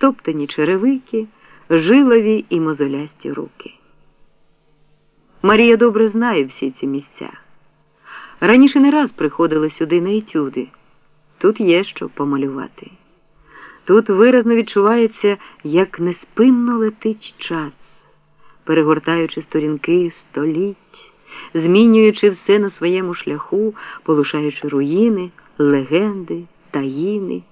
стоптані черевики, жилові і мозолясті руки. Марія добре знає всі ці місця. Раніше не раз приходила сюди на етюди. Тут є що помалювати. Тут виразно відчувається, як неспинно летить час, перегортаючи сторінки століть, змінюючи все на своєму шляху, полишаючи руїни, легенди, таїни,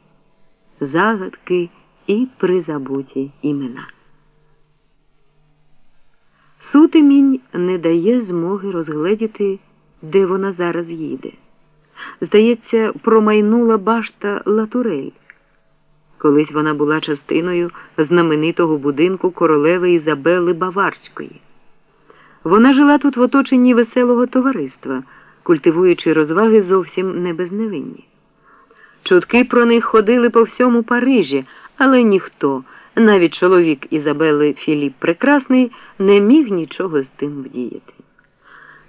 загадки і призабуті імена. Сутемінь не дає змоги розгледіти, де вона зараз їде. Здається, промайнула башта Латурель. Колись вона була частиною знаменитого будинку королеви Ізабели Баварської. Вона жила тут в оточенні веселого товариства, культивуючи розваги зовсім не безневинні. Чутки про них ходили по всьому Парижі, але ніхто, навіть чоловік Ізабели Філіп Прекрасний, не міг нічого з тим вдіяти.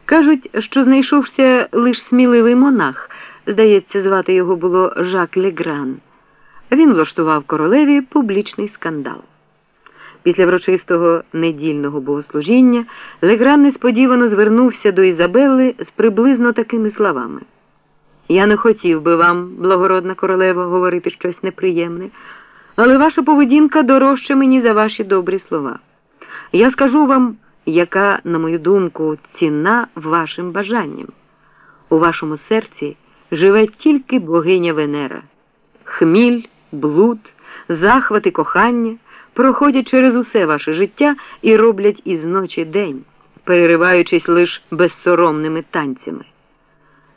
Кажуть, що знайшовся лише сміливий монах, здається, звати його було Жак Легран. Він влаштував королеві публічний скандал. Після врочистого недільного богослужіння Легран несподівано звернувся до Ізабели з приблизно такими словами. Я не хотів би вам, благородна королева, говорити щось неприємне, але ваша поведінка дорожча мені за ваші добрі слова. Я скажу вам, яка, на мою думку, ціна вашим бажанням. У вашому серці живе тільки богиня Венера, хміль, блуд, захват і кохання проходять через усе ваше життя і роблять із ночі день, перериваючись лише безсоромними танцями.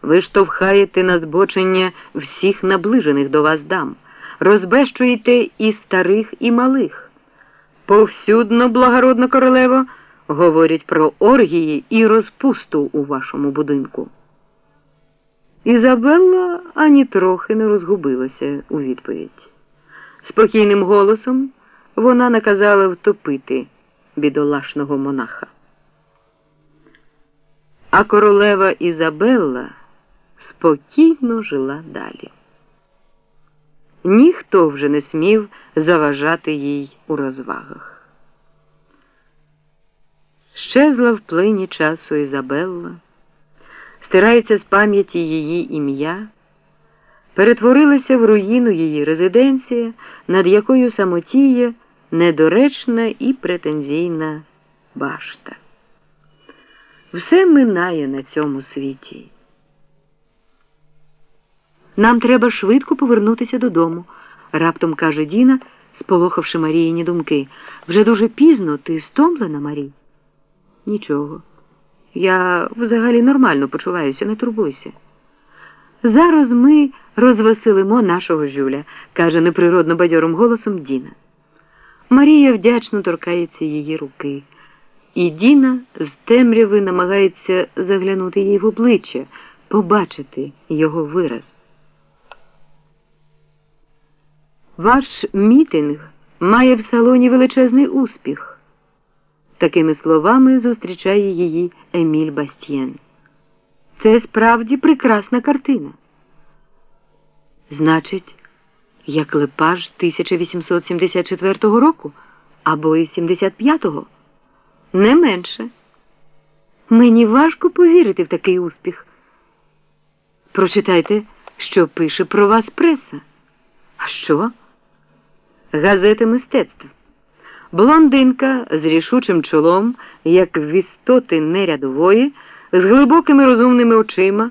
Ви штовхаєте на збочення всіх наближених до вас дам, розбещуєте і старих, і малих. Повсюдно, благородна королево, говорять про оргії і розпусту у вашому будинку. Ізабелла ані трохи не розгубилася у відповідь. Спокійним голосом вона наказала втопити бідолашного монаха. А королева Ізабелла спокійно жила далі. Ніхто вже не смів заважати їй у розвагах. Щезла в плині часу Ізабелла, стирається з пам'яті її ім'я, перетворилася в руїну її резиденція, над якою самотіє недоречна і претензійна башта. Все минає на цьому світі. Нам треба швидко повернутися додому, раптом каже Діна, сполохавши Маріїні думки. Вже дуже пізно ти стомлена, Марій? Нічого. Я взагалі нормально почуваюся, не турбуйся. Зараз ми розвеселимо нашого Жюля, каже неприродно бадьорим голосом Діна. Марія вдячно торкається її руки, і Діна з темряви намагається заглянути їй в обличчя, побачити його вираз. Ваш мітинг має в салоні величезний успіх. Такими словами зустрічає її Еміль Бастьєн. Це справді прекрасна картина. Значить, як лепаж 1874 року або і 75-го? Не менше. Мені важко повірити в такий успіх. Прочитайте, що пише про вас преса. А що? Газети мистецтв. Блондинка з рішучим чолом, як в істоти нерядової, з глибокими розумними очима,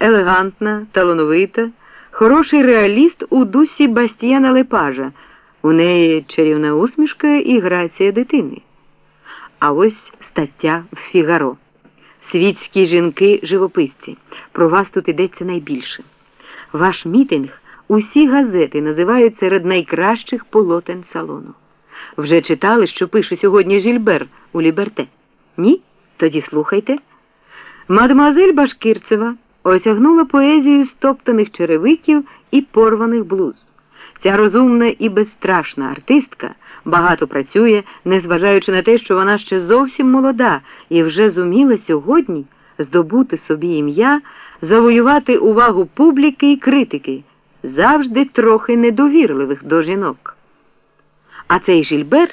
елегантна, талановита, хороший реаліст у дусі Бастіяна Лепажа. У неї чарівна усмішка і грація дитини. А ось стаття Фігаро. Світські жінки живописці. Про вас тут йдеться найбільше. Ваш мітинг усі газети називають серед найкращих полотен салону. Вже читали, що пише сьогодні Жільбер у Ліберте? Ні? Тоді слухайте. Мадемуазель Башкірцева осягнула поезію стоптаних черевиків і порваних блуз. Ця розумна і безстрашна артистка багато працює, незважаючи на те, що вона ще зовсім молода і вже зуміла сьогодні здобути собі ім'я, завоювати увагу публіки і критики, завжди трохи недовірливих до жінок. А цей Жільбер